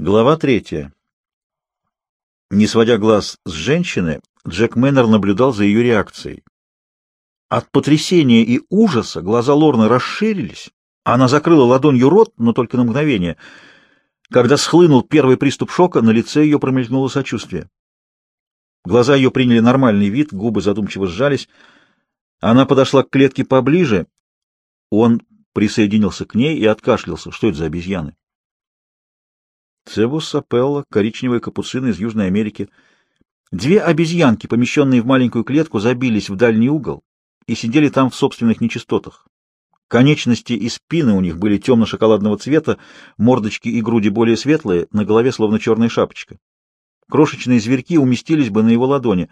Глава третья. Не сводя глаз с женщины, Джек Мэннер наблюдал за ее реакцией. От потрясения и ужаса глаза Лорны расширились. Она закрыла ладонью рот, но только на мгновение. Когда схлынул первый приступ шока, на лице ее промелькнуло сочувствие. Глаза ее приняли нормальный вид, губы задумчиво сжались. Она подошла к клетке поближе. Он присоединился к ней и откашлялся. Что это за обезьяны? Цебус сапелла, коричневые капуцины из Южной Америки. Две обезьянки, помещенные в маленькую клетку, забились в дальний угол и сидели там в собственных нечистотах. Конечности и спины у них были темно-шоколадного цвета, мордочки и груди более светлые, на голове словно черная шапочка. Крошечные зверьки уместились бы на его ладони.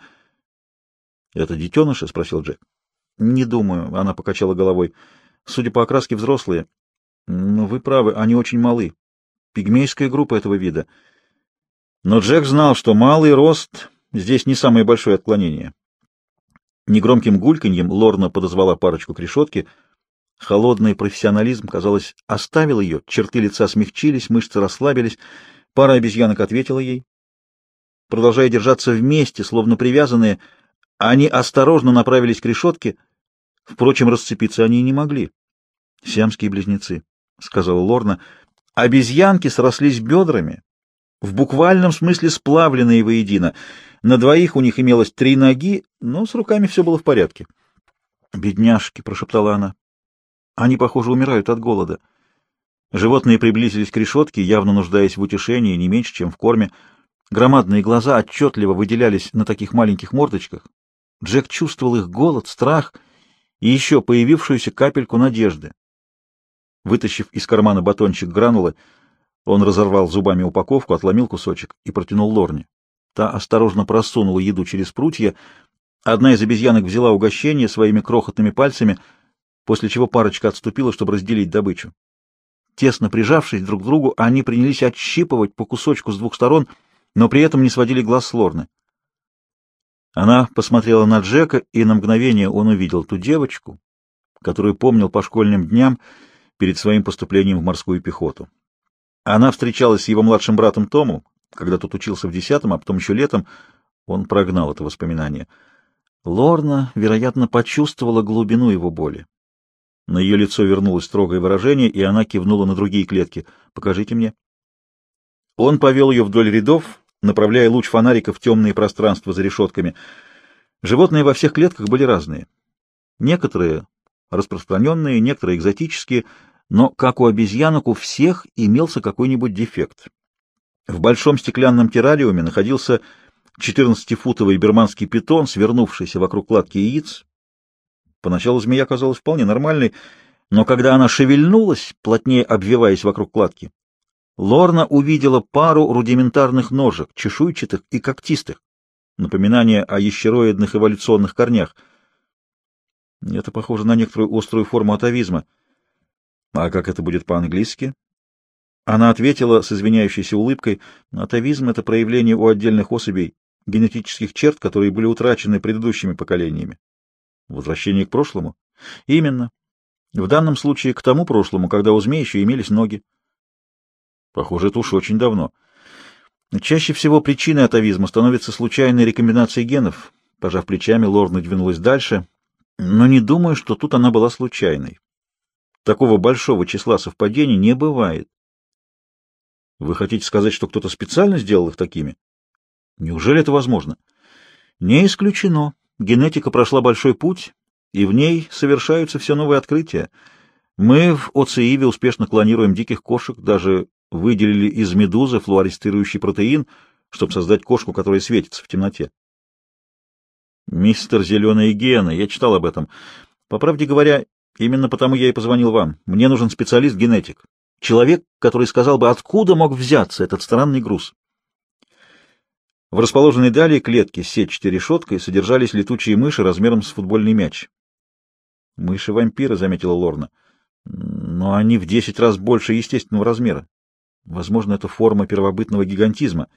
— Это детеныши? — спросил Джек. — Не думаю, — она покачала головой. — Судя по окраске, взрослые. — Но вы правы, они очень малы пигмейская группа этого вида. Но Джек знал, что малый рост здесь не самое большое отклонение. Негромким гульканьем Лорна подозвала парочку к решетке. Холодный профессионализм, казалось, оставил ее, черты лица смягчились, мышцы расслабились, пара обезьянок ответила ей. Продолжая держаться вместе, словно привязанные, они осторожно направились к решетке, впрочем, расцепиться они не могли. — Сиамские близнецы, — сказала Лорна, — Обезьянки срослись бедрами, в буквальном смысле сплавленные воедино. На двоих у них имелось три ноги, но с руками все было в порядке. «Бедняжки!» — прошептала она. «Они, похоже, умирают от голода». Животные приблизились к решетке, явно нуждаясь в утешении, не меньше, чем в корме. Громадные глаза отчетливо выделялись на таких маленьких мордочках. Джек чувствовал их голод, страх и еще появившуюся капельку надежды. Вытащив из кармана батончик гранулы, он разорвал зубами упаковку, отломил кусочек и протянул Лорне. Та осторожно просунула еду через прутья. Одна из обезьянок взяла угощение своими крохотными пальцами, после чего парочка отступила, чтобы разделить добычу. Тесно прижавшись друг к другу, они принялись отщипывать по кусочку с двух сторон, но при этом не сводили глаз с Лорны. Она посмотрела на Джека, и на мгновение он увидел ту девочку, которую помнил по школьным дням, перед своим поступлением в морскую пехоту. Она встречалась с его младшим братом Тому, когда тот учился в десятом, а потом еще летом. Он прогнал это воспоминание. Лорна, вероятно, почувствовала глубину его боли. На ее лицо вернулось строгое выражение, и она кивнула на другие клетки. «Покажите мне». Он повел ее вдоль рядов, направляя луч фонарика в темные пространства за решетками. Животные во всех клетках были разные. Некоторые распространенные, некоторые экзотические — но, как у обезьянок, у всех имелся какой-нибудь дефект. В большом стеклянном террариуме находился 14-футовый берманский питон, свернувшийся вокруг кладки яиц. Поначалу змея казалась вполне нормальной, но когда она шевельнулась, плотнее обвиваясь вокруг кладки, Лорна увидела пару рудиментарных ножек, чешуйчатых и когтистых, напоминание о ящероидных эволюционных корнях. Это похоже на некоторую острую форму атовизма — а как это будет по-английски? Она ответила с извиняющейся улыбкой. Атовизм — это проявление у отдельных особей генетических черт, которые были утрачены предыдущими поколениями. Возвращение к прошлому? Именно. В данном случае к тому прошлому, когда у змей еще имелись ноги. Похоже, это уж очень давно. Чаще всего причиной атовизма становится случайная рекомбинация генов. Пожав плечами, Лорна двинулась дальше, но не думаю, что тут она была случайной. Такого большого числа совпадений не бывает. Вы хотите сказать, что кто-то специально сделал их такими? Неужели это возможно? Не исключено. Генетика прошла большой путь, и в ней совершаются все новые открытия. Мы в ОЦИВе успешно клонируем диких кошек, даже выделили из медузы флуоресцирующий протеин, чтобы создать кошку, которая светится в темноте. Мистер Зеленые гены, я читал об этом. По правде говоря, Именно потому я и позвонил вам. Мне нужен специалист-генетик. Человек, который сказал бы, откуда мог взяться этот странный груз. В расположенной далее клетке с сетчатой решеткой содержались летучие мыши размером с футбольный мяч. «Мыши-вампиры», — заметила Лорна. «Но они в десять раз больше естественного размера. Возможно, это форма первобытного гигантизма.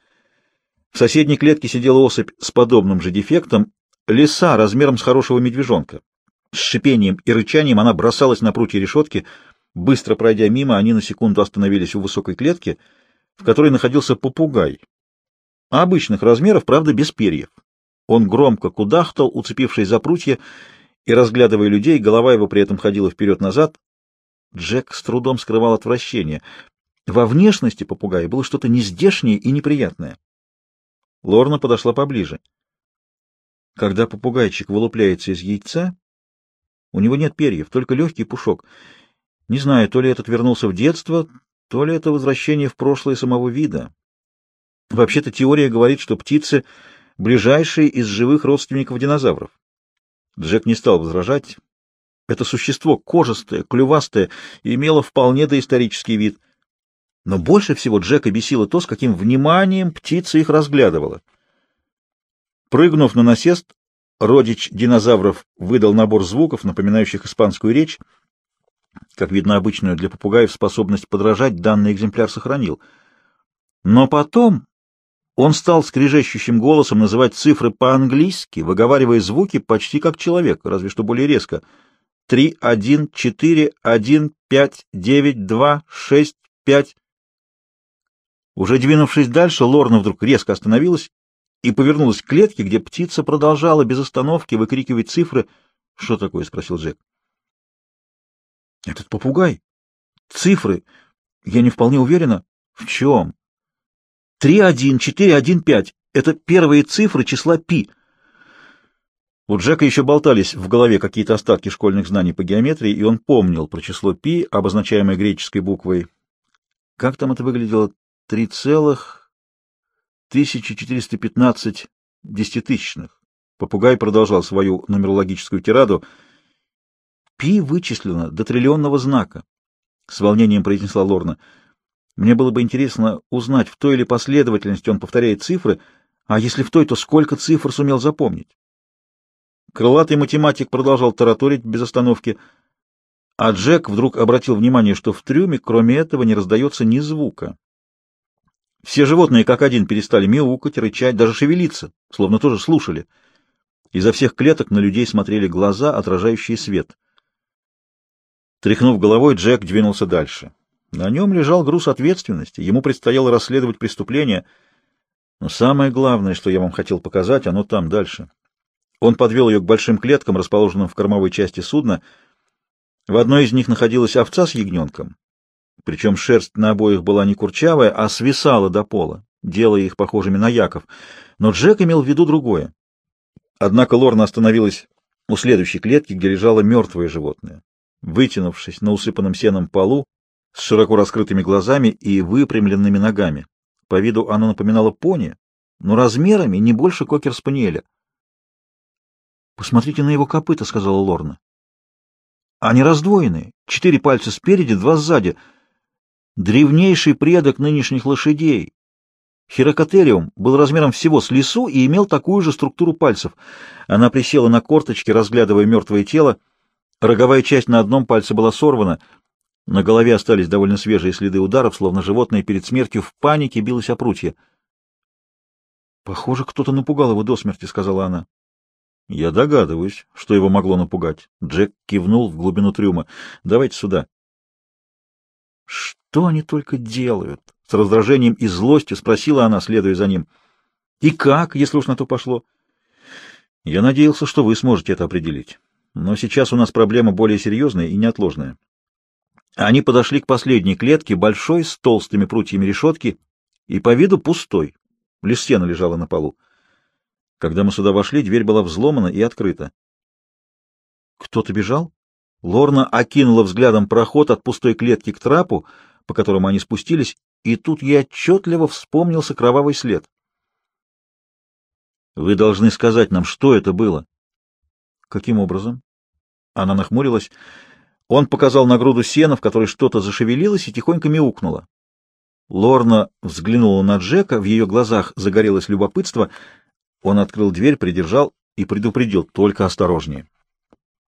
В соседней клетке сидела особь с подобным же дефектом, лиса размером с хорошего медвежонка. С шипением и рычанием она бросалась на прутья решетки. Быстро пройдя мимо, они на секунду остановились у высокой клетки, в которой находился попугай. Обычных размеров, правда, без перьев. Он громко кудахтал, уцепившись за прутья, и, разглядывая людей, голова его при этом ходила вперед-назад. Джек с трудом скрывал отвращение. Во внешности попугая было что-то нездешнее и неприятное. Лорна подошла поближе. Когда попугайчик вылупляется из яйца, у него нет перьев, только легкий пушок. Не знаю, то ли этот вернулся в детство, то ли это возвращение в прошлое самого вида. Вообще-то теория говорит, что птицы — ближайшие из живых родственников динозавров. Джек не стал возражать. Это существо кожистое, клювастое, имело вполне доисторический вид. Но больше всего Джека бесило то, с каким вниманием птица их разглядывала. Прыгнув на насест, родич динозавров выдал набор звуков, напоминающих испанскую речь. Как видно, обычную для попугаев способность подражать данный экземпляр сохранил. Но потом он стал скрежещущим голосом называть цифры по-английски, выговаривая звуки почти как человек, разве что более резко. Три, один, четыре, один, пять, девять, два, шесть, пять. Уже двинувшись дальше, Лорна вдруг резко остановилась и повернулась к клетке, где птица продолжала без остановки выкрикивать цифры. — Что такое? — спросил Джек. — Этот попугай. Цифры. Я не вполне уверена. В чем? 31415 — это первые цифры числа пи. У Джека еще болтались в голове какие-то остатки школьных знаний по геометрии, и он помнил про число пи, обозначаемое греческой буквой. Как там это выглядело? 3,1415 десятитысячных. Попугай продолжал свою нумерологическую тираду. «Пи вычислено до триллионного знака», — с волнением произнесла Лорна. Мне было бы интересно узнать, в той или последовательности он повторяет цифры, а если в той, то сколько цифр сумел запомнить. Крылатый математик продолжал тараторить без остановки, а Джек вдруг обратил внимание, что в трюме, кроме этого, не раздается ни звука. Все животные как один перестали мяукать, рычать, даже шевелиться, словно тоже слушали. Изо всех клеток на людей смотрели глаза, отражающие свет. Тряхнув головой, Джек двинулся дальше. На нем лежал груз ответственности, ему предстояло расследовать преступление. Но самое главное, что я вам хотел показать, оно там, дальше. Он подвел ее к большим клеткам, расположенным в кормовой части судна. В одной из них находилась овца с ягненком. Причем шерсть на обоих была не курчавая, а свисала до пола, делая их похожими на яков. Но Джек имел в виду другое. Однако Лорна остановилась у следующей клетки, где лежало мертвое животное. Вытянувшись на усыпанном сеном полу, с широко раскрытыми глазами и выпрямленными ногами. По виду оно напоминало пони, но размерами не больше кокер-спаниеля. «Посмотрите на его копыта», — сказала Лорна. «Они раздвоены. Четыре пальца спереди, два сзади. Древнейший предок нынешних лошадей. Хирокотериум был размером всего с лису и имел такую же структуру пальцев. Она присела на корточки, разглядывая мертвое тело. Роговая часть на одном пальце была сорвана — на голове остались довольно свежие следы ударов, словно животное перед смертью в панике билось о прутья. «Похоже, кто-то напугал его до смерти», — сказала она. «Я догадываюсь, что его могло напугать». Джек кивнул в глубину трюма. «Давайте сюда». «Что они только делают?» — с раздражением и злостью спросила она, следуя за ним. «И как, если уж на то пошло?» «Я надеялся, что вы сможете это определить. Но сейчас у нас проблема более серьезная и неотложная. Они подошли к последней клетке, большой, с толстыми прутьями решетки, и по виду пустой. Лишь сено лежало на полу. Когда мы сюда вошли, дверь была взломана и открыта. Кто-то бежал? Лорна окинула взглядом проход от пустой клетки к трапу, по которому они спустились, и тут ей отчетливо вспомнился кровавый след. «Вы должны сказать нам, что это было?» «Каким образом?» Она нахмурилась. Он показал на груду сена, в которой что-то зашевелилось и тихонько мяукнуло. Лорна взглянула на Джека, в ее глазах загорелось любопытство. Он открыл дверь, придержал и предупредил, только осторожнее.